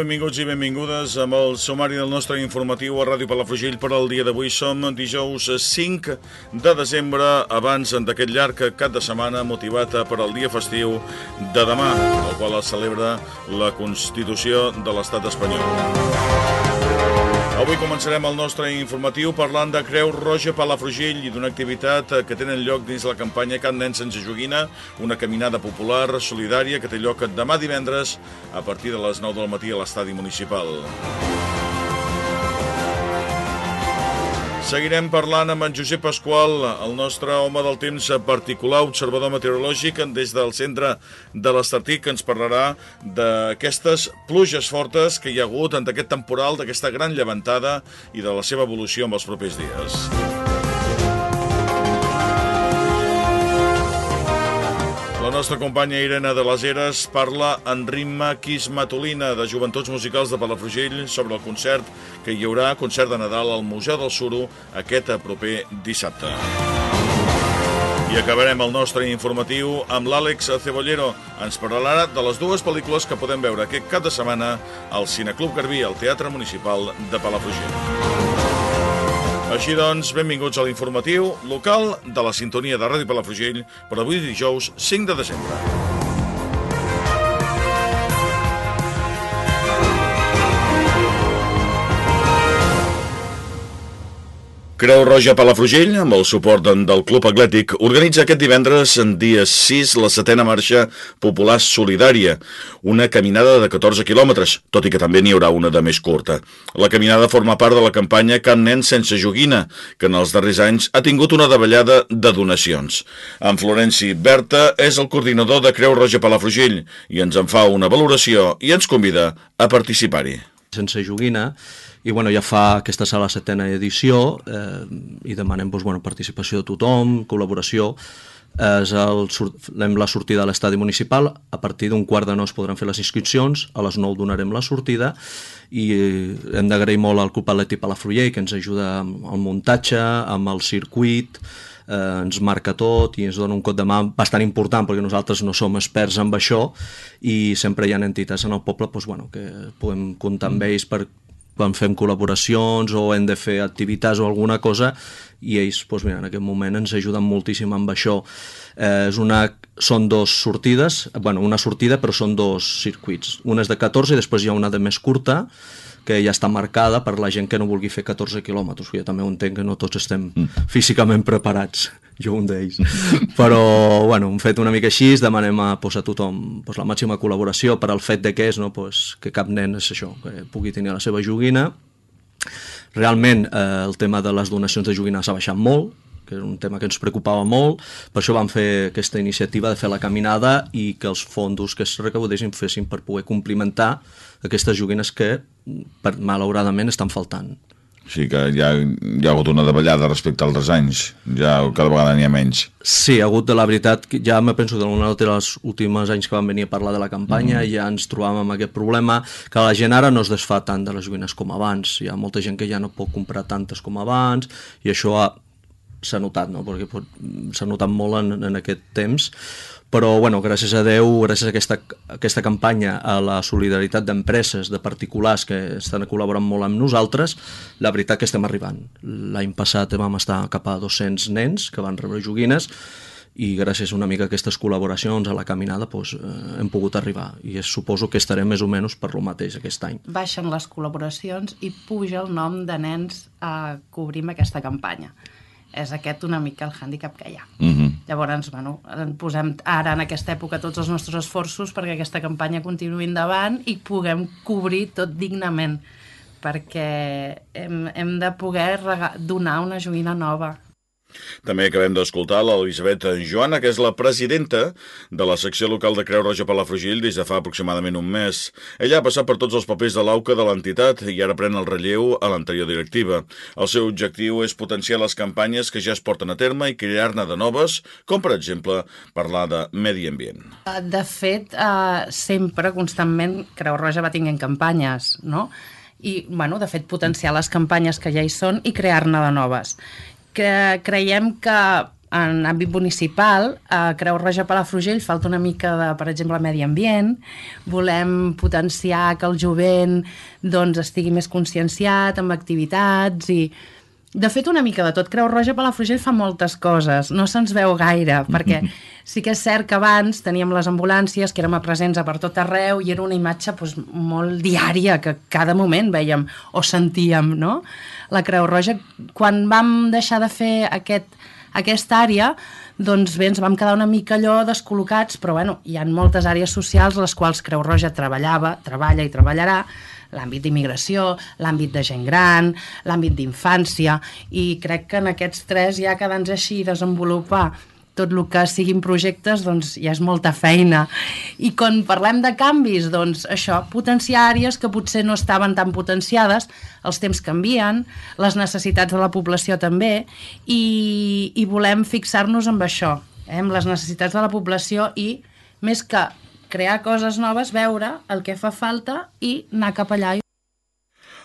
Benvinguts i benvingudes amb el sumari del nostre informatiu a Ràdio Palafrugell per al dia d'avui. Som dijous 5 de desembre, abans d'aquest llarg cap de setmana motivat per al dia festiu de demà, el qual es celebra la Constitució de l'Estat espanyol. Avui començarem el nostre informatiu parlant de Creu Roja Palafrugell i d'una activitat que tenen lloc dins la campanya Can Nen sense joguina, una caminada popular solidària que té lloc demà divendres a partir de les 9 del matí a l'estadi municipal. Seguirem parlant amb en Josep Pasqual, el nostre home del temps particular, observador meteorològic, des del centre de l'Estartic, que ens parlarà d'aquestes pluges fortes que hi ha hagut en aquest temporal, d'aquesta gran llevantada i de la seva evolució en els propers dies. Nostra companya Irene de les Heres parla en ritme quismatolina de Joventuts Musicals de Palafrugell sobre el concert que hi haurà, concert de Nadal al Museu del Suro aquest proper dissabte. I acabarem el nostre informatiu amb l'Àlex Cebollero. Ens parlarà de les dues pel·lícules que podem veure aquest cap de setmana al Cineclub Garbí, al Teatre Municipal de Palafrugell. Així doncs, benvinguts a l'informatiu local de la sintonia de Ràdio Palafrugell per avui dijous 5 de desembre. Creu Roja Palafrugell, amb el suport del Club Atlètic, organitza aquest divendres, en dia 6, la setena marxa popular solidària, una caminada de 14 quilòmetres, tot i que també n'hi haurà una de més curta. La caminada forma part de la campanya Can Nen sense joguina, que en els darrers anys ha tingut una davallada de donacions. En Florenci Berta és el coordinador de Creu Roja Palafrugell i ens en fa una valoració i ens convida a participar-hi. Sense joguina i bueno, ja fa aquesta sala setena edició eh, i demanem doncs, bueno, participació de tothom, col·laboració. És el, la sortida a l'estadi municipal. A partir d'un quart de nou es podran fer les inscripcions a les 9 donarem la sortida. I hem d'agrair molt al Club Atleti Palafrugell que ens ajuda amb el muntatge, amb el circuit eh, ens marca tot i ens dona un cot de mà bastant important perquè nosaltres no som experts en això. I sempre hi ha entitats en el poble doncs, bueno, que podem comptar amb ells per quan fem col·laboracions o hem de fer activitats o alguna cosa i ells doncs mira, en aquest moment ens ajuden moltíssim amb això. Eh, és una, són dos sortides, bueno, una sortida però són dos circuits. Una és de 14 i després hi ha una de més curta que ja està marcada per la gent que no vulgui fer 14 quilòmetres, jo també ho entenc que no tots estem mm. físicament preparats jo un d'ells. Però, bueno, hem fet una mica així, demanem a, pues, a tothom pues, la màxima col·laboració per al fet de que és, no, pues, que cap nen és això, que pugui tenir la seva joguina. Realment, eh, el tema de les donacions de joguina s'ha baixat molt, que és un tema que ens preocupava molt, per això vam fer aquesta iniciativa de fer la caminada i que els fondos que es recaudessin fessin per poder complimentar aquestes joguines que, per, malauradament, estan faltant. O sigui que ja hi ha hagut una davallada respecte als altres anys, ja cada vegada n'hi ha menys. Sí, ha hagut de la veritat, ja me penso que una dels últims anys que vam venir a parlar de la campanya mm -hmm. ja ens trobàvem amb aquest problema, que la gent ara no es desfà tant de les joguines com abans, hi ha molta gent que ja no pot comprar tantes com abans, i això s'ha notat, no? perquè s'ha notat molt en, en aquest temps, però bueno, gràcies a Déu, gràcies a aquesta, aquesta campanya, a la solidaritat d'empreses, de particulars que estan col·laborant molt amb nosaltres, la veritat que estem arribant. L'any passat vam estar cap a 200 nens que van rebre joguines i gràcies una mica a aquestes col·laboracions a la caminada doncs, eh, hem pogut arribar i es, suposo que estarem més o menys per lo mateix aquest any. Baixen les col·laboracions i puja el nom de nens a cobrir aquesta campanya és aquest una mica el hàndicap que hi ha. Mhm. -huh. Llavors, bueno, posem ara en aquesta època tots els nostres esforços perquè aquesta campanya continuï endavant i puguem cobrir tot dignament perquè hem, hem de poder donar una joguina nova també acabem d'escoltar l'Elisabet Joana, que és la presidenta de la secció local de Creu Roja Palafrugell des de fa aproximadament un mes. Ella ha passat per tots els papers de l'AUCA de l'entitat i ara pren el relleu a l'anterior directiva. El seu objectiu és potenciar les campanyes que ja es porten a terme i crear-ne de noves, com per exemple parlar de medi ambient. De fet, eh, sempre, constantment, Creu Roja va tinguent campanyes, no? i, bueno, de fet, potenciar les campanyes que ja hi són i crear-ne de noves que creiem que en àmbit municipal, a Creu Roja Palafrugell falta una mica de, per exemple, medi ambient, volem potenciar que el jovent doncs, estigui més conscienciat amb activitats i de fet, una mica de tot. Creu Roja Palafrugell fa moltes coses, no se'ns veu gaire, perquè sí que és cert que abans teníem les ambulàncies, que érem a presents a per tot arreu, i era una imatge doncs, molt diària, que cada moment veiem o sentíem, no? La Creu Roja, quan vam deixar de fer aquest, aquesta àrea, doncs bé, ens vam quedar una mica allò descol·locats, però bueno, hi ha moltes àrees socials les quals Creu Roja treballava, treballa i treballarà, l'àmbit d'immigració, l'àmbit de gent gran, l'àmbit d'infància, i crec que en aquests tres ja quedant així desenvolupar tot el que siguin projectes doncs ja és molta feina i quan parlem de canvis doncs això, potenciar àrees que potser no estaven tan potenciades els temps canvien, les necessitats de la població també i, i volem fixar-nos amb això eh, amb les necessitats de la població i més que crear coses noves, veure el que fa falta i anar cap allà.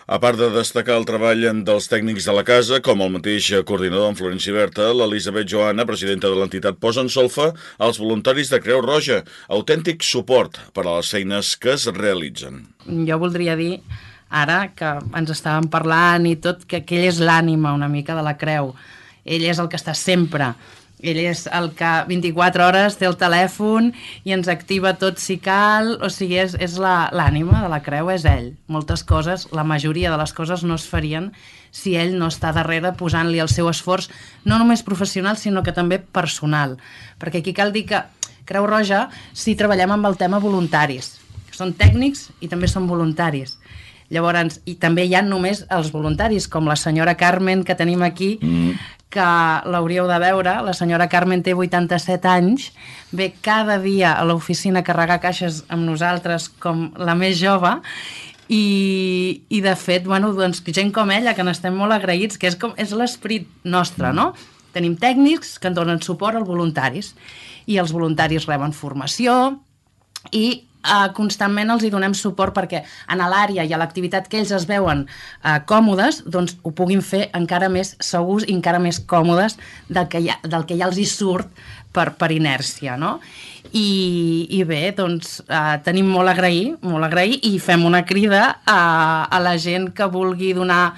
A part de destacar el treball dels tècnics de la casa, com el mateix coordinador en Florenci Berta, l'Elisabet Joana, presidenta de l'entitat, posa en solfa als voluntaris de Creu Roja, autèntic suport per a les feines que es realitzen. Jo voldria dir ara que ens estàvem parlant i tot, que, que ell és l'ànima una mica de la Creu. Ell és el que està sempre ell és el que 24 hores té el telèfon i ens activa tot si cal, o sigui, és, és l'ànima de la creu, és ell. Moltes coses, la majoria de les coses no es farien si ell no està darrere posant-li el seu esforç, no només professional, sinó que també personal. Perquè aquí cal dir que Creu Roja, si treballem amb el tema voluntaris, que són tècnics i també són voluntaris. Llavors, i també hi ha només els voluntaris, com la senyora Carmen que tenim aquí, mm que l'hauríeu de veure. La senyora Carmen té 87 anys, ve cada dia a l'oficina a carregar caixes amb nosaltres com la més jove i, i de fet, bueno, doncs, gent com ella, que n'estem molt agraïts, que és, com, és l'esperit nostre, no? Tenim tècnics que en donen suport als voluntaris i els voluntaris reben formació i eh, constantment els hi donem suport perquè en l'àrea i a l'activitat que ells es veuen eh, còmodes, doncs ho puguin fer encara més segurs i encara més còmodes del que ja, del que ja els hi surt per, per inèrcia, no? I, i bé, doncs eh, tenim molt a agrair, molt a agrair i fem una crida a, a la gent que vulgui donar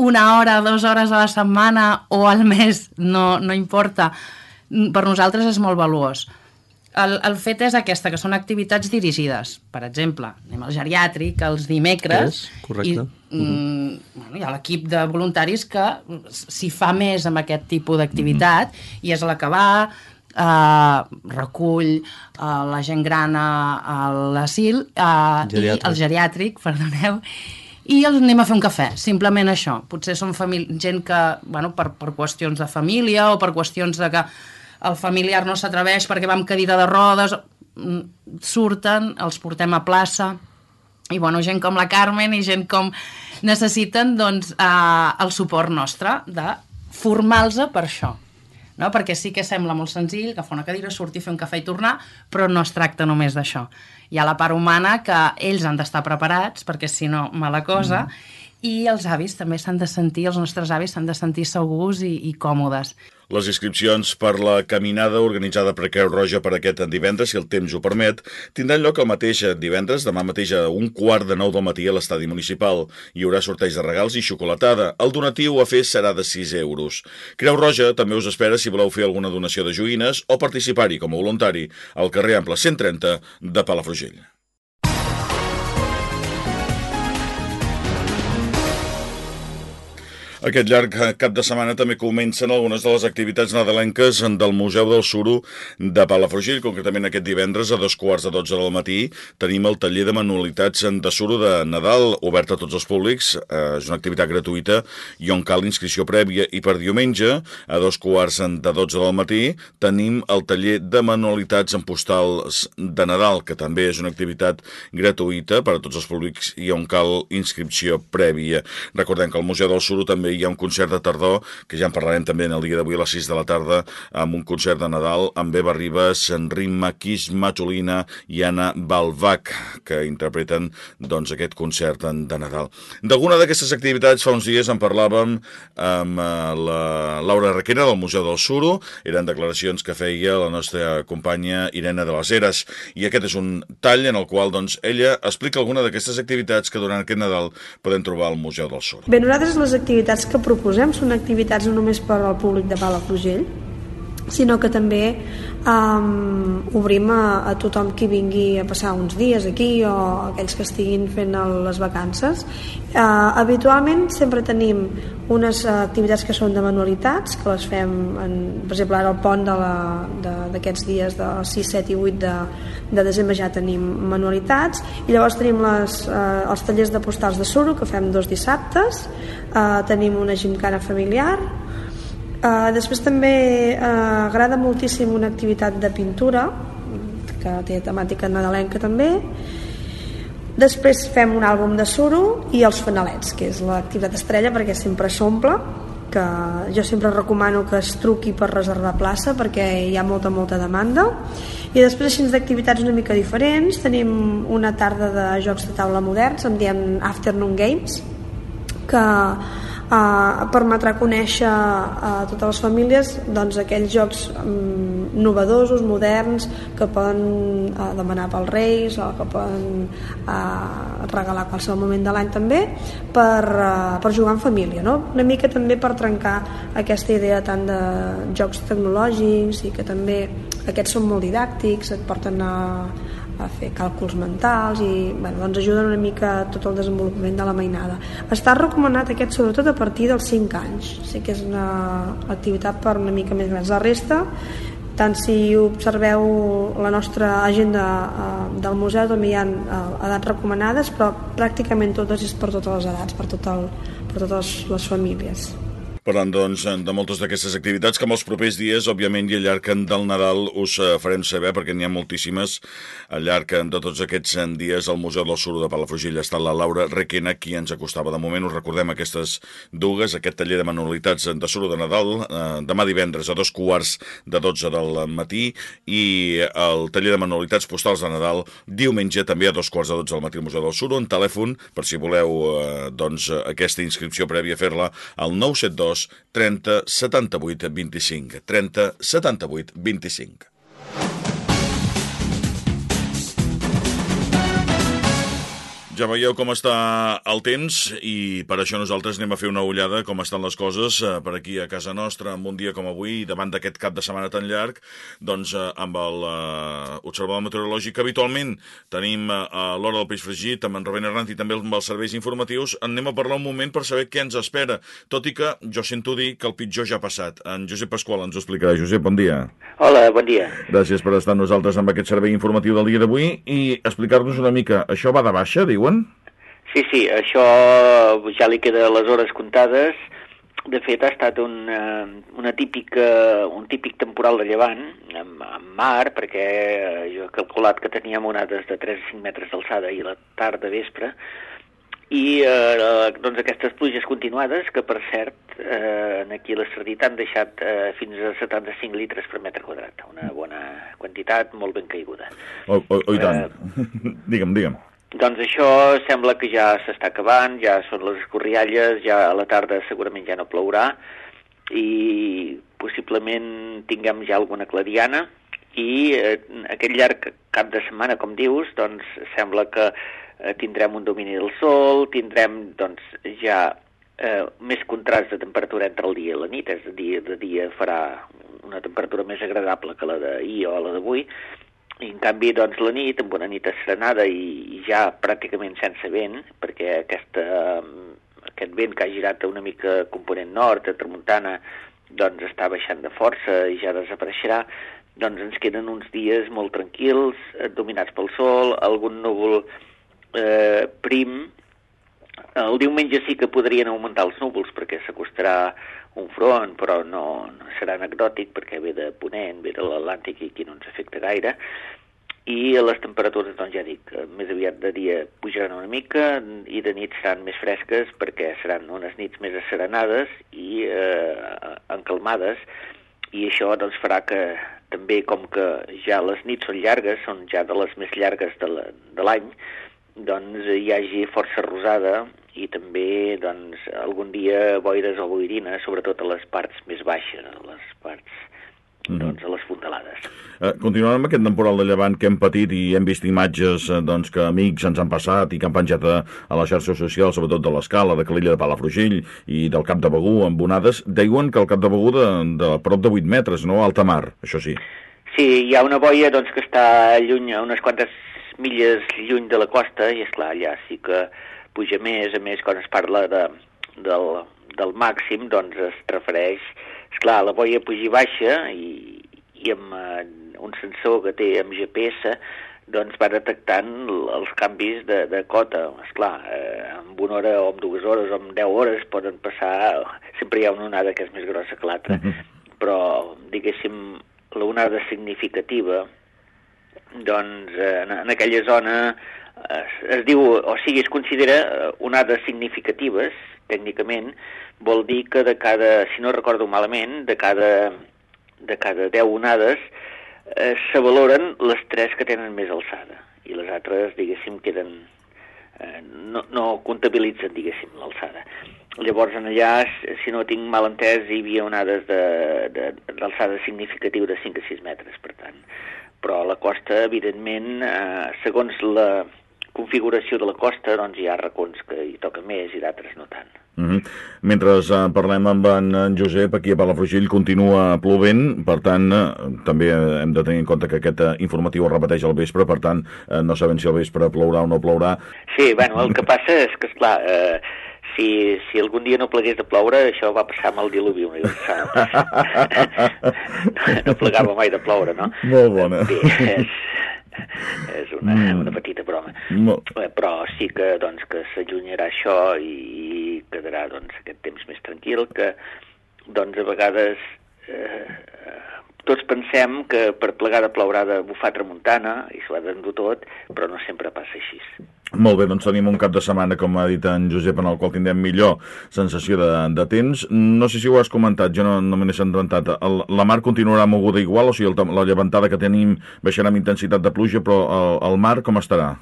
una hora, dues hores a la setmana o al mes, no, no importa, per nosaltres és molt valuós el, el fet és aquesta, que són activitats dirigides. Per exemple, anem al geriàtric els dimecres. És, correcte. I, mm, bueno, hi ha l'equip de voluntaris que s'hi fa més amb aquest tipus d'activitat mm -hmm. i és la que va, eh, recull eh, la gent gran a, l'asil eh, i el geriàtric, perdoneu, i els anem a fer un cafè, simplement això. Potser són gent que, bueno, per, per qüestions de família o per qüestions de que el familiar no s'atreveix perquè va amb cadira de rodes, mm, surten, els portem a plaça, i bueno, gent com la Carmen i gent com necessiten doncs, eh, el suport nostre de formar-los per això. No? Perquè sí que sembla molt senzill agafar una cadira, sortir, fer un cafè i tornar, però no es tracta només d'això. Hi ha la part humana que ells han d'estar preparats, perquè si no, mala cosa, mm i els avis també s'han de sentir, els nostres avis s'han de sentir segurs i, i còmodes. Les inscripcions per la caminada organitzada per Creu Roja per aquest divendres, si el temps ho permet, tindran lloc el mateix divendres, demà mateix a un quart de nou del matí a l'estadi municipal. Hi haurà sorteig de regals i xocolatada. El donatiu a fer serà de 6 euros. Creu Roja també us espera si voleu fer alguna donació de joguines o participar-hi com a voluntari al carrer Ample 130 de Palafrugell. Aquest llarg cap de setmana també comencen algunes de les activitats nadalenques del Museu del Suro de Palafrugell. Concretament aquest divendres a dos quarts de dotze del matí tenim el taller de manualitats de Suro de Nadal, obert a tots els públics. Eh, és una activitat gratuïta i on cal inscripció prèvia. I per diumenge, a dos quarts de dotze del matí, tenim el taller de manualitats en postals de Nadal, que també és una activitat gratuïta per a tots els públics i on cal inscripció prèvia. Recordem que el Museu del Suro també hi ha un concert de tardor, que ja en parlarem també en el dia d'avui a les 6 de la tarda, amb un concert de Nadal amb Eva Ribas, Enrim Maquis Matolina i Anna Balvac, que interpreten doncs, aquest concert de Nadal. D'alguna d'aquestes activitats fa uns dies en parlàvem amb eh, la Laura Requena del Museu del Suro, eren declaracions que feia la nostra companya Irene de les Heres, i aquest és un tall en el qual doncs, ella explica alguna d'aquestes activitats que durant aquest Nadal podem trobar al Museu del Suro. Bé, nosaltres les activitats activitats que proposem són activitats no només per al públic de Palafrugell, sinó que també um, obrim a, a tothom qui vingui a passar uns dies aquí o aquells que estiguin fent el, les vacances. Uh, habitualment sempre tenim unes activitats que són de manualitats, que les fem, en, per exemple, ara el pont d'aquests dies de 6, 7 i 8 de, de desembre ja tenim manualitats, i llavors tenim les, uh, els tallers de postals de suro, que fem dos dissabtes, uh, tenim una gimcana familiar, Uh, després també uh, agrada moltíssim una activitat de pintura que té temàtica nadalenca també. Després fem un àlbum de suro i els fanalets que és l'activitat estrella perquè sempre s'omple que jo sempre recomano que es truqui per reservar plaça perquè hi ha molta, molta demanda. I després així d'activitats una mica diferents tenim una tarda de jocs de taula moderns en diem Afternoon Games que eh, permetrà conèixer a totes les famílies doncs, aquells jocs um, novedosos, moderns, que poden uh, demanar pels reis o que poden uh, regalar qualsevol moment de l'any també per, uh, per jugar en família. No? Una mica també per trencar aquesta idea tant de jocs tecnològics i que també aquests són molt didàctics, et porten a, a fer càlculs mentals i bueno, doncs ajuden una mica a tot el desenvolupament de la mainada. Està recomanat aquest sobretot a partir dels 5 anys, sí que és una activitat per una mica més grans. La resta, tant si observeu la nostra agenda eh, del museu també hi ha eh, edats recomanades, però pràcticament totes és per totes les edats, per, tot el, per totes les famílies. Parlant, doncs, de moltes d'aquestes activitats que en els propers dies, òbviament, i al llarg del Nadal us eh, farem saber, perquè n'hi ha moltíssimes al llarg de tots aquests eh, dies al Museu del Suro de Palafrugell. Ha estat la Laura Requena, qui ens acostava. De moment us recordem aquestes dues, aquest taller de manualitats de Suro de Nadal, eh, demà divendres a dos quarts de dotze del matí, i el taller de manualitats postals de Nadal diumenge també a dos quarts de dotze del matí al Museu del Suro, en telèfon, per si voleu eh, doncs, aquesta inscripció prèvia fer-la al 972 2 30 78 25. 30 78 25. Ja veieu com està el temps i per això nosaltres anem a fer una ullada com estan les coses eh, per aquí a casa nostra en un dia com avui, davant d'aquest cap de setmana tan llarg, doncs eh, amb l'Observador uh, Meteorològic habitualment tenim uh, l'hora del peix fregit amb en Rubén Arranti i també amb els serveis informatius. Anem a parlar un moment per saber què ens espera, tot i que jo sento dir que el pitjor ja ha passat. En Josep Pasqual ens ho explicarà. Josep, bon dia. Hola, bon dia. Gràcies per estar nosaltres amb aquest servei informatiu del dia d'avui i explicar-nos una mica. Això va de baixa, diuen? Diuen? Sí, sí, això ja li queda les hores comptades. De fet, ha estat una, una típica, un típic temporal de llevant, amb, amb mar, perquè jo he calculat que teníem onades de 3 a 5 metres d'alçada i la tarda vespre, i eh, doncs aquestes pluges continuades, que per cert, eh, aquí a la Sardita han deixat eh, fins a 75 litres per metre quadrat, una bona quantitat, molt ben caiguda. Oh, oh, oh i tant. Eh, digue'm, digue'm. Doncs això sembla que ja s'està acabant, ja són les escorrialles, ja a la tarda segurament ja no plourà i possiblement tinguem ja alguna clariana i eh, aquest llarg cap de setmana, com dius, doncs sembla que eh, tindrem un domini del sol, tindrem doncs ja eh, més contrast de temperatura entre el dia i la nit, és a dir, de dia farà una temperatura més agradable que la d'ahir o la d'avui, i en canvi, doncs, la nit, amb una nit asserenada i, i ja pràcticament sense vent, perquè aquesta, aquest vent que ha girat una mica component nord, a tramuntana, doncs està baixant de força i ja desapareixerà, doncs ens queden uns dies molt tranquils, eh, dominats pel sol, algun núvol eh, prim. El diumenge sí que podrien augmentar els núvols perquè s'acostarà un front, però no, no serà anecdòtic perquè ve de Ponent, ve de l'Atlàntic i aquí no ens afecta gaire. I les temperatures, doncs ja dic, eh, més aviat de dia pujaran una mica i de nit seran més fresques perquè seran unes nits més asserenades i eh, encalmades i això doncs farà que també com que ja les nits són llargues, són ja de les més llargues de l'any, doncs hi hagi força rosada i també doncs, algun dia boires o boirina, sobretot a les parts més baixes, a les parts -hmm. doncs, a les fondalades. Eh, continuant amb aquest temporal de llevant que hem patit i hem vist imatges eh, doncs, que amics ens han passat i que han penjat a, a les xarxes socials, sobretot de l'Escala, de Calella de Palafrugell i del Cap de Begú amb onades, deuen que el Cap de Begú de, de prop de 8 metres, no? Alta mar, això sí. Sí, hi ha una boia doncs, que està lluny, a unes quantes milles lluny de la costa, i és clar, allà sí que puja més, a més, quan es parla de, del, del màxim, doncs es refereix, és clar, la boia puja i baixa, i, i amb uh, un sensor que té amb GPS, doncs va detectant els canvis de, de cota. És clar, eh, amb una hora o amb dues hores o amb deu hores poden passar... Sempre hi ha una onada que és més grossa que l'altra, mhm. -huh. però, diguéssim, l'onada significativa, doncs eh, en, en aquella zona es, es diu, o sigui, es considera eh, onades significatives, tècnicament, vol dir que de cada, si no recordo malament, de cada, de cada 10 onades eh, se valoren les tres que tenen més alçada i les altres, diguéssim, queden, eh, no, no comptabilitzen, diguéssim, l'alçada. Llavors, en allà, si no tinc mal entès, hi havia onades d'alçada significativa de 5 a 6 metres, per tant. Però a la costa, evidentment, eh, segons la configuració de la costa, doncs hi ha racons que hi toca més i d'altres no tant. Mm -hmm. Mentre eh, parlem amb en Josep, aquí a Palafrugell continua plovent, per tant, eh, també hem de tenir en compte que aquest eh, informatiu es repeteix al vespre, per tant, eh, no sabem si al vespre plourà o no plourà. Sí, bueno, el que passa és que, esclar, eh, si, si algun dia no plegués de ploure, això va passar amb el diluvi universal. no plegava mai de ploure, no? Molt bona. Bé, és, és una, mm. una petita broma. Molt. Eh, però sí que, doncs, que s'allunyarà això i, i quedarà doncs, aquest temps més tranquil, que doncs, a vegades eh, tots pensem que per plegar de plourà de bufar tramuntana i s'ho ha d'endur tot, però no sempre passa així. Molt bé, doncs tenim un cap de setmana, com ha dit en Josep, en el qual tindrem millor sensació de, de temps. No sé si ho has comentat, jo no, no me n'he sentat. El, la mar continuarà moguda igual, o sigui, el, la llevantada que tenim baixarà amb intensitat de pluja, però el, el mar com estarà?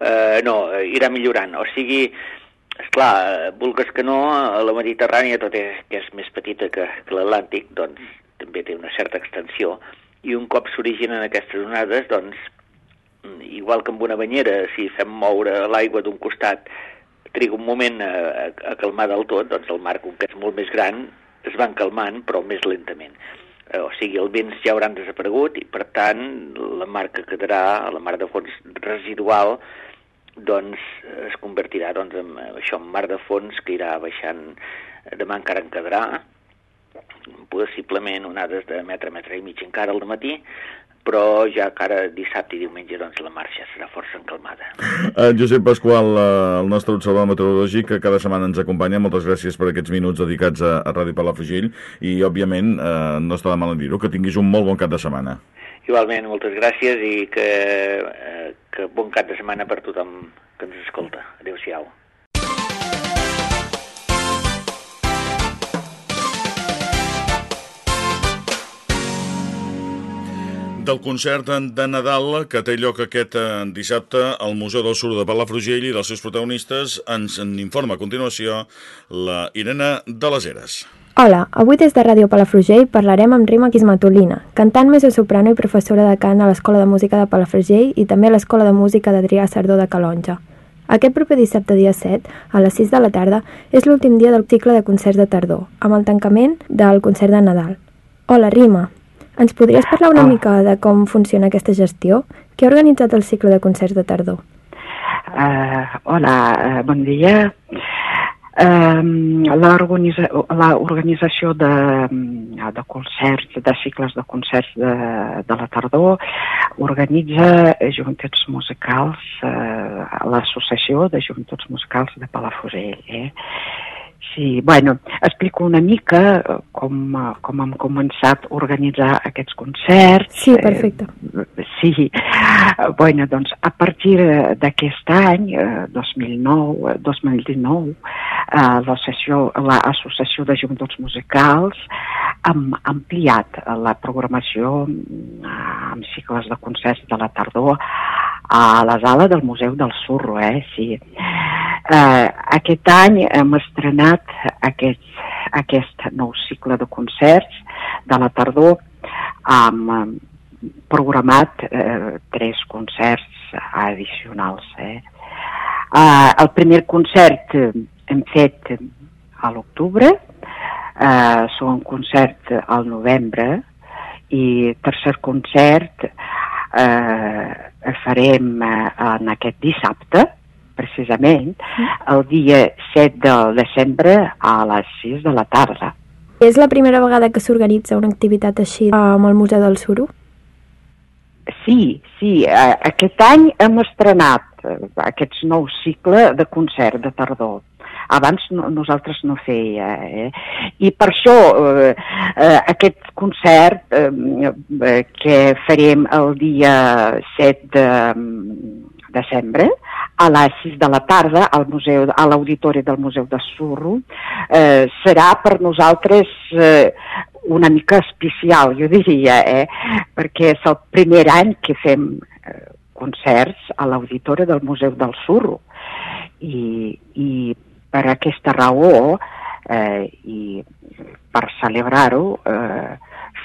Uh, no, irà millorant. O sigui, és clar, vulgues que no, a la Mediterrània, tot és que és més petita que, que l'Atlàntic, doncs també té una certa extensió, i un cop s'originen aquestes onades, doncs igual que amb una banyera, si fem moure l'aigua d'un costat, triga un moment a, a, a calmar del tot, doncs el mar, com que és molt més gran, es van calmant, però més lentament. Eh, o sigui, els vents ja hauran desaparegut i, per tant, la mar que quedarà, la mar de fons residual, doncs es convertirà doncs, en això en mar de fons que irà baixant, demà encara en quedarà, possiblement onades de metre, metre i mig encara al matí, però ja cara dissabte i diumenge doncs, la marxa serà força encalmada. Uh, Josep Pasqual, uh, el nostre observador meteorològic, que cada setmana ens acompanya, moltes gràcies per aquests minuts dedicats a, a Ràdio Palafrugell i, òbviament, uh, no està de mal dir-ho, que tinguis un molt bon cap de setmana. Igualment, moltes gràcies i que, uh, que bon cap de setmana per tothom que ens escolta. Adéu-siau. Del concert de Nadal que té lloc aquest eh, dissabte al Museu del Sur de Palafrugell i dels seus protagonistes ens en informa a continuació la Irene de les Eres. Hola, avui des de Ràdio Palafrugell parlarem amb Rima Quismatolina, cantant més soprano i professora de cant a l'Escola de Música de Palafrugell i també a l'Escola de Música d'Adrià Sardó de Calonja. Aquest proper dissabte dia 7, a les 6 de la tarda, és l'últim dia del cicle de concerts de tardor, amb el tancament del concert de Nadal. Hola, Rima, ens podries parlar una ah. mica de com funciona aquesta gestió? Qui ha organitzat el cicle de concerts de tardor? Uh, hola, uh, bon dia. eh, l'organització de, de concerts, de cicles de concerts de, de la tardor, organitza joventuts musicals, eh, l'associació de joventuts musicals de Palafrugell. Eh? Sí, bueno, explico una mica eh, com, eh, com hem començat a organitzar aquests concerts. Sí, perfecte. Eh, sí, bueno, doncs a partir d'aquest any, eh, 2009, 2019, eh, l'Associació de Joventuts Musicals hem ampliat la programació amb cicles de concerts de la tardor a la sala del Museu del Surro, eh? Sí. Eh, aquest any hem estrenat aquest, aquest nou cicle de concerts de la tardor amb programat eh, tres concerts addicionals. Eh? Eh, el primer concert hem fet a l'octubre, eh, segon concert al novembre i tercer concert eh, farem eh, en aquest dissabte, precisament, el dia 7 de desembre a les 6 de la tarda. És la primera vegada que s'organitza una activitat així amb el Museu del Suro? Sí, sí. Eh, aquest any hem estrenat eh, aquest nou cicle de concert de tardor abans no, nosaltres no feia. Eh? I per això eh, eh, aquest concert eh, eh que farem el dia 7 de desembre, a les 6 de la tarda al museu, a l'auditori del Museu de Surro, eh, serà per nosaltres eh, una mica especial, jo diria, eh? perquè és el primer any que fem eh, concerts a l'auditori del Museu del Surro. I, i per aquesta raó eh, i per celebrar-ho eh,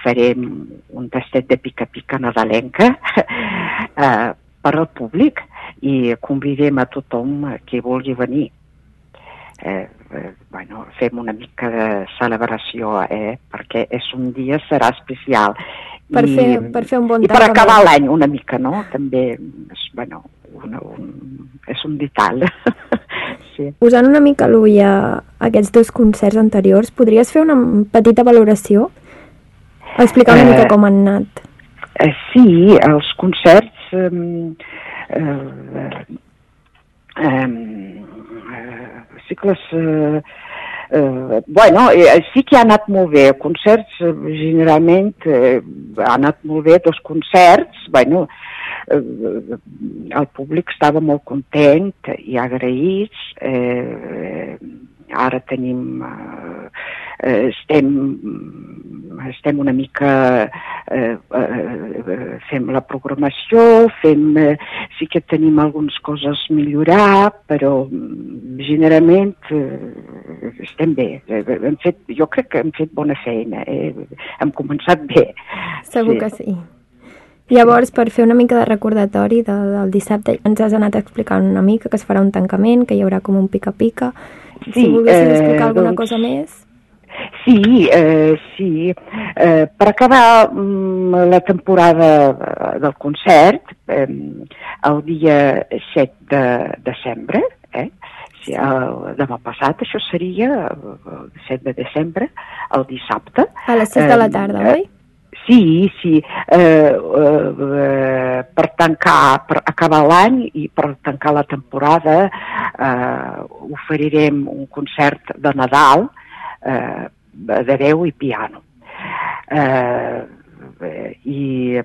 farem un tastet de pica-pica nadalenca eh, per al públic i convidem a tothom que vulgui venir. Eh, eh, bueno, fem una mica de celebració, eh, perquè és un dia, serà especial. Per, I, fer, per fer un bon I per acabar l'any una mica, no? També, és, bueno, una, un, és un vital. sí. Usant una mica l'ull a aquests dos concerts anteriors, podries fer una petita valoració? Explicar una eh, mica com han anat. Eh, sí, els concerts... Eh, eh, eh, cicles... Eh, eh, bueno, eh, sí que ha anat molt bé. Concerts, eh, generalment, eh, ha anat molt bé dos concerts. Bueno, eh, el públic estava molt content i agraïts. Eh, ara tenim... Eh, eh, estem, estem una mica... Eh, eh, fem la programació, fem, eh, sí que tenim algunes coses a millorar, però mm, generalment eh, estem bé. Eh, hem fet, jo crec que hem fet bona feina, eh? hem començat bé. Segur sí. que sí. Llavors, per fer una mica de recordatori de, del dissabte, ens has anat explicant una mica que es farà un tancament, que hi haurà com un pica-pica. Sí, si volguessis eh, explicar alguna doncs, cosa més... Sí, eh, sí. Eh, per acabar mm, la temporada del concert, eh, el dia 7 de desembre, eh, si el, demà passat, això seria el 7 de desembre, el dissabte. A les 6 de la tarda, eh, oi? Sí, sí, eh, eh, per tancar, per acabar l'any i per tancar la temporada eh, oferirem un concert de Nadal eh, de veu i piano. Eh, i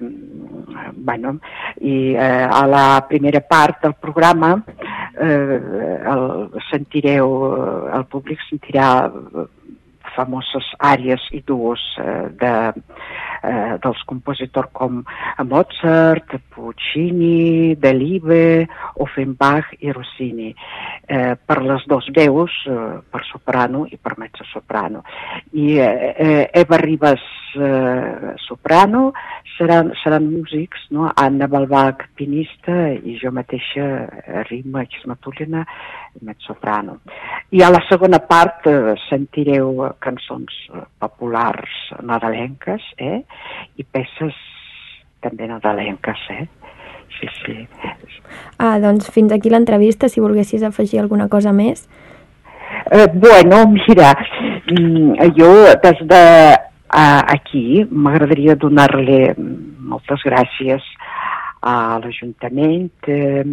bueno, i eh, a la primera part del programa eh, el, sentireu el públic sentirà famoses àrees i duos eh, de, eh, dels compositors com Mozart, Puccini, Delibes, Offenbach i Rossini, eh, per les dues veus, eh, per soprano i per mezzo soprano. I eh, eh, Eva Ribas eh, soprano, seran, seran músics, no? Anna Balbach, pinista, i jo mateixa, eh, Rima Xismatulina, mezzosoprano. I a la segona part eh, sentireu cançons eh, populars nadalenques eh? I peces també nadalenques. Eh? Sí, sí. Ah, doncs fins aquí l'entrevista, si volguessis afegir alguna cosa més. Eh, bueno, mira, mm, jo des de uh, aquí m'agradaria donar-li moltes gràcies a l'Ajuntament, eh,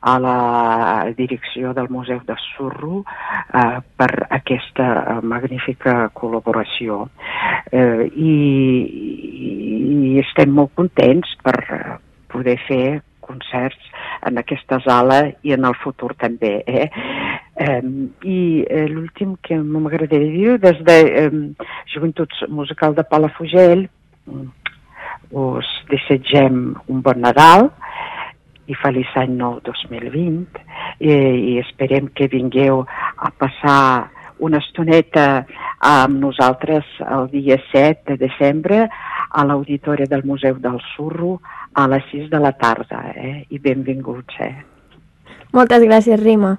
a la direcció del Museu de Surro eh, per aquesta magnífica col·laboració. Eh, i, I estem molt contents per poder fer concerts en aquesta sala i en el futur també. Eh? Eh, I eh, l'últim que m'agradaria dir, des de eh, Joventuts Musical de Palafrugell, us desitgem un bon Nadal i feliç any nou 2020 i, i esperem que vingueu a passar una estoneta amb nosaltres el dia 7 de desembre a l'Auditori del Museu del Surro a les 6 de la tarda eh? i benvinguts. Eh? Moltes gràcies, Rima.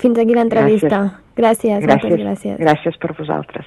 Fins aquí l'entrevista. Gràcies. gràcies, gràcies, gràcies. Gràcies per vosaltres.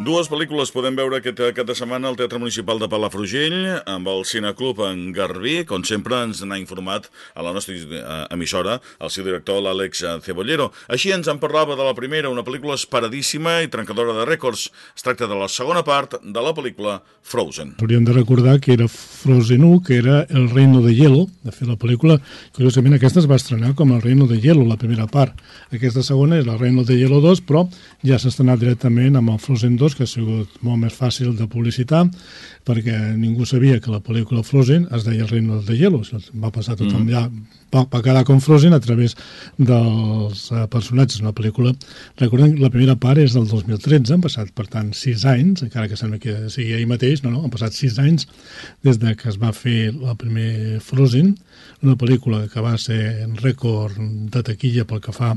Dues pel·lícules podem veure aquest cap de setmana al Teatre Municipal de Palafrugell amb el Cineclub en Garbí. Com sempre ens n'ha informat a la nostra eh, emissora el seu director, l'Àlex Cebollero. Així ens en parlava de la primera, una pel·lícula esperadíssima i trencadora de rècords. Es tracta de la segona part de la pel·lícula Frozen. Hauríem de recordar que era Frozen 1, que era El Reino de Hielo. De fet, la pel·lícula, curiosament, aquesta es va estrenar com El Reino de Hielo, la primera part. Aquesta segona és El Reino de Hielo 2, però ja s'ha estrenat directament amb el Frozen 2, que ha sigut molt més fàcil de publicitar, perquè ningú sabia que la pel·lícula Frozen es deia El reino de hielo, va passar tothom mm. ja, va, va quedar com Frozen a través dels uh, personatges. Una pel·lícula, recordem, la primera part és del 2013, han passat, per tant, sis anys, encara que sembla que sigui ahir mateix, no, no, han passat sis anys des de que es va fer el primer Frozen, una pel·lícula que va ser en rècord de taquilla pel que fa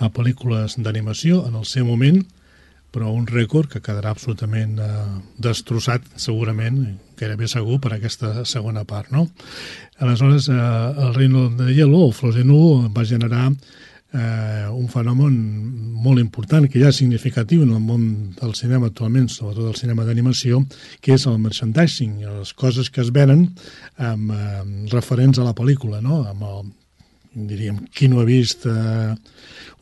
a pel·lícules d'animació en el seu moment, però un rècord que quedarà absolutament eh, destrossat, segurament, gairebé segur, per aquesta segona part, no? Aleshores, eh, el Reino de Hielo, o Frozen 1, va generar eh, un fenomen molt important, que ja és significatiu en el món del cinema actualment, sobretot el cinema d'animació, que és el merchandising, les coses que es venen amb, eh, referents a la pel·lícula, no? amb el, diríem, qui no ha vist eh,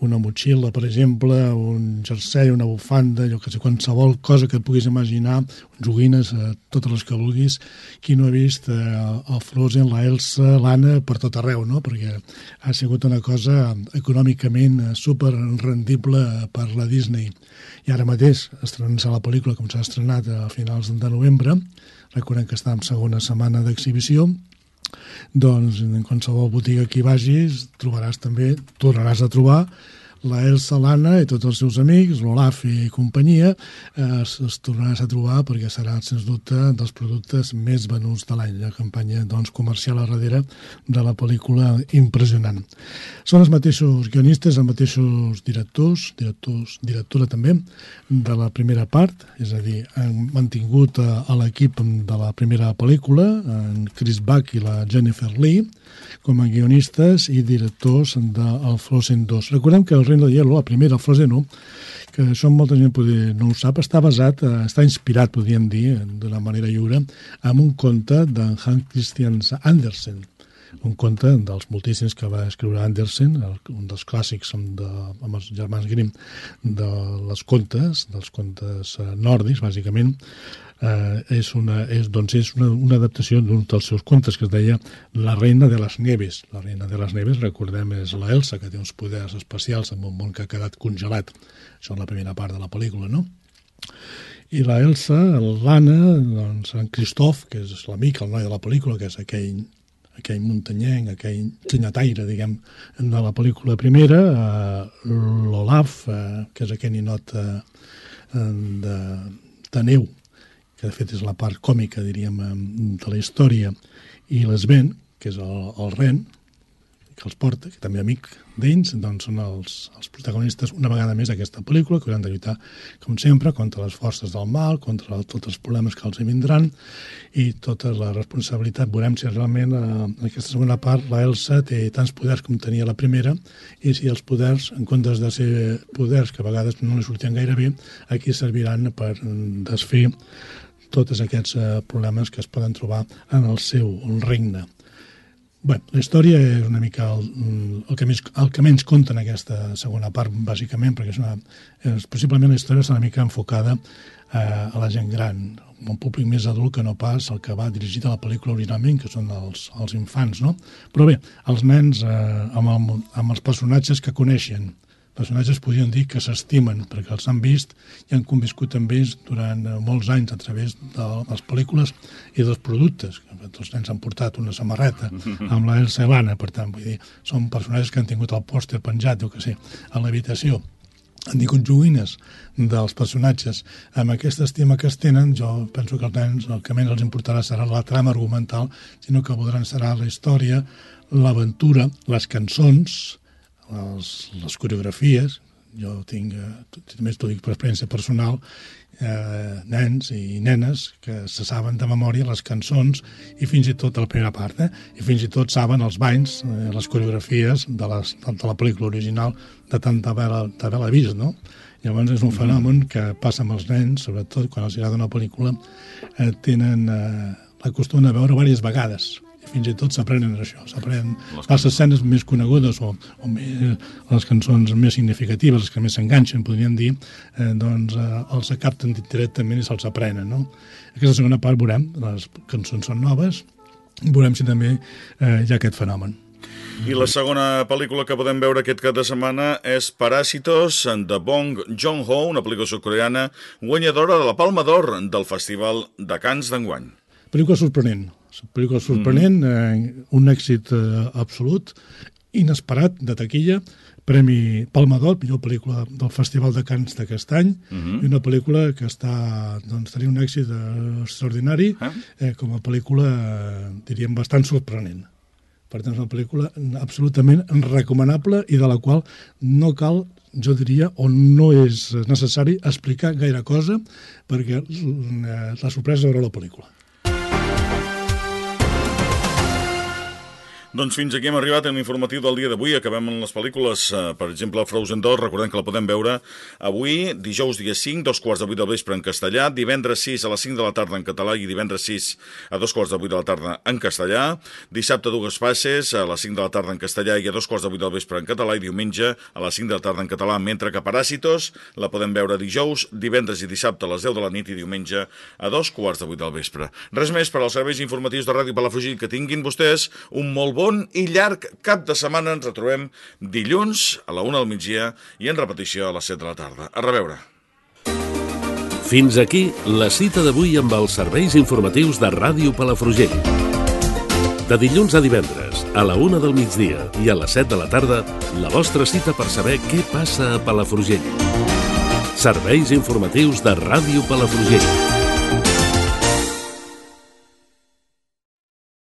una motxilla, per exemple, un jersei, una bufanda, jo que sé, qualsevol cosa que et puguis imaginar, joguines, eh, totes les que vulguis, qui no ha vist eh, el Frozen, la Elsa, l'Anna, per tot arreu, no? Perquè ha sigut una cosa econòmicament eh, super rendible per la Disney. I ara mateix, estrenant-se la pel·lícula, com s'ha estrenat a finals de novembre, recordem que està en segona setmana d'exhibició, doncs en qualsevol botiga que hi vagis trobaràs també, tornaràs a trobar la Elsa, l'Anna i tots els seus amics, l'Olaf i companyia, eh, es, es tornaràs a trobar perquè serà, sens dubte, dels productes més venuts de l'any. La campanya doncs, comercial a darrere de la pel·lícula impressionant. Són els mateixos guionistes, els mateixos directors, directors, directora també, de la primera part, és a dir, han mantingut a, a l'equip de la primera pel·lícula, en Chris Buck i la Jennifer Lee, com a guionistes i directors del Frozen 2. Recordem que el Reino de Hielo, la primera, el Frozen 1, que això molta gent poder, no ho sap, està basat, eh, està inspirat, podríem dir, d'una manera lliure, en un conte d'en Hans Christian Andersen, un conte dels moltíssims que va escriure Andersen, un dels clàssics amb, de, amb els germans Grimm de les contes, dels contes eh, nòrdics, bàsicament, eh, és, una, és, doncs és una, una adaptació d'un dels seus contes que es deia La reina de les neves. La reina de les neves, recordem, és la Elsa, que té uns poders especials en un món que ha quedat congelat. Això és la primera part de la pel·lícula, no? I la Elsa, l'Anna, doncs en Christoph, que és l'amic, el noi de la pel·lícula, que és aquell aquell muntanyenc, aquell senyataire, diguem, de la pel·lícula primera, eh, l'Olaf, eh, que és aquell ninot eh, de, de neu, que de fet és la part còmica, diríem, de la història, i l'Esben, que és el, el ren, que els porta, que també amic d'ells, doncs són els, els protagonistes una vegada més d'aquesta pel·lícula, que hauran de lluitar, com sempre, contra les forces del mal, contra tots els problemes que els vindran, i tota la responsabilitat. Veurem si realment eh, en aquesta segona part la Elsa té tants poders com tenia la primera, i si els poders, en comptes de ser poders que a vegades no li sortien gaire bé, aquí serviran per desfer tots aquests eh, problemes que es poden trobar en el seu regne. Bé, la història és una mica el, el, que més, el que menys compta en aquesta segona part, bàsicament, perquè és una, és, possiblement la història està una mica enfocada eh, a la gent gran, un públic més adult que no pas el que va dirigit a la pel·lícula originalment, que són els, els infants, no? Però bé, els nens eh, amb, el, amb els personatges que coneixen, personatges podrien dir que s'estimen perquè els han vist i han conviscut amb ells durant eh, molts anys a través de les pel·lícules i dels productes. Els nens han portat una samarreta amb la Elsa i l'Anna, per tant, vull dir, són personatges que han tingut el pòster penjat, o que sé, a l'habitació han tingut joguines dels personatges amb aquesta estima que es tenen, jo penso que els nens el que menys els importarà serà la trama argumental, sinó que voldran serà la història, l'aventura, les cançons, les, les coreografies, jo tinc, eh, més t'ho dic per experiència personal, eh, nens i nenes que se saben de memòria les cançons i fins i tot la primera part, eh? i fins i tot saben els banys, eh, les coreografies de, les, de la pel·lícula original de tant d'haver-la vist, no? Llavors és un mm-hmm. fenomen que passa amb els nens, sobretot quan els agrada una pel·lícula, eh, tenen eh, la costum de veure diverses vegades fins i tot s'aprenen això, s'aprenen les escenes més conegudes o, o més, les cançons més significatives, les que més s'enganxen, podríem dir, eh, doncs eh, els capten directament i se'ls aprenen. No? Aquesta segona part veurem, les cançons són noves, veurem si també eh, hi ha aquest fenomen. I la segona pel·lícula que podem veure aquest cap de setmana és Paràsitos, de Bong Joon-ho, una pel·lícula sudcoreana guanyadora de la Palma d'Or del Festival de Cants d'enguany. Pel·lícula sorprenent, pel·lícula sorprenent, mm -hmm. eh, un èxit eh, absolut, inesperat, de taquilla, Premi Palma d'Or, millor pel·lícula del Festival de Cants d'aquest any, uh mhm. -huh. i una pel·lícula que està, doncs, tenia un èxit eh, extraordinari, -huh. eh, com a pel·lícula, eh, diríem, bastant sorprenent. Per tant, és una pel·lícula absolutament recomanable i de la qual no cal jo diria, o no és necessari explicar gaire cosa perquè eh, la sorpresa és veure la pel·lícula. Doncs fins aquí hem arribat en l'informatiu del dia d'avui. Acabem amb les pel·lícules, eh, per exemple, Frozen 2, recordem que la podem veure avui, dijous dia 5, dos quarts de vuit del vespre en castellà, divendres 6 a les 5 de la tarda en català i divendres 6 a dos quarts de vuit de la tarda en castellà, dissabte dues passes a les 5 de la tarda en castellà i a dos quarts de vuit del vespre en català i diumenge a les 5 de la tarda en català, mentre que Paràsitos la podem veure dijous, divendres i dissabte a les 10 de la nit i diumenge a dos quarts de vuit del vespre. Res més per als serveis informatius de Ràdio Palafrugell que tinguin vostès un molt bon i llarg cap de setmana. Ens retrobem dilluns a la una del migdia i en repetició a les 7 de la tarda. A reveure. Fins aquí la cita d'avui amb els serveis informatius de Ràdio Palafrugell. De dilluns a divendres, a la una del migdia i a les 7 de la tarda, la vostra cita per saber què passa a Palafrugell. Serveis informatius de Ràdio Palafrugell.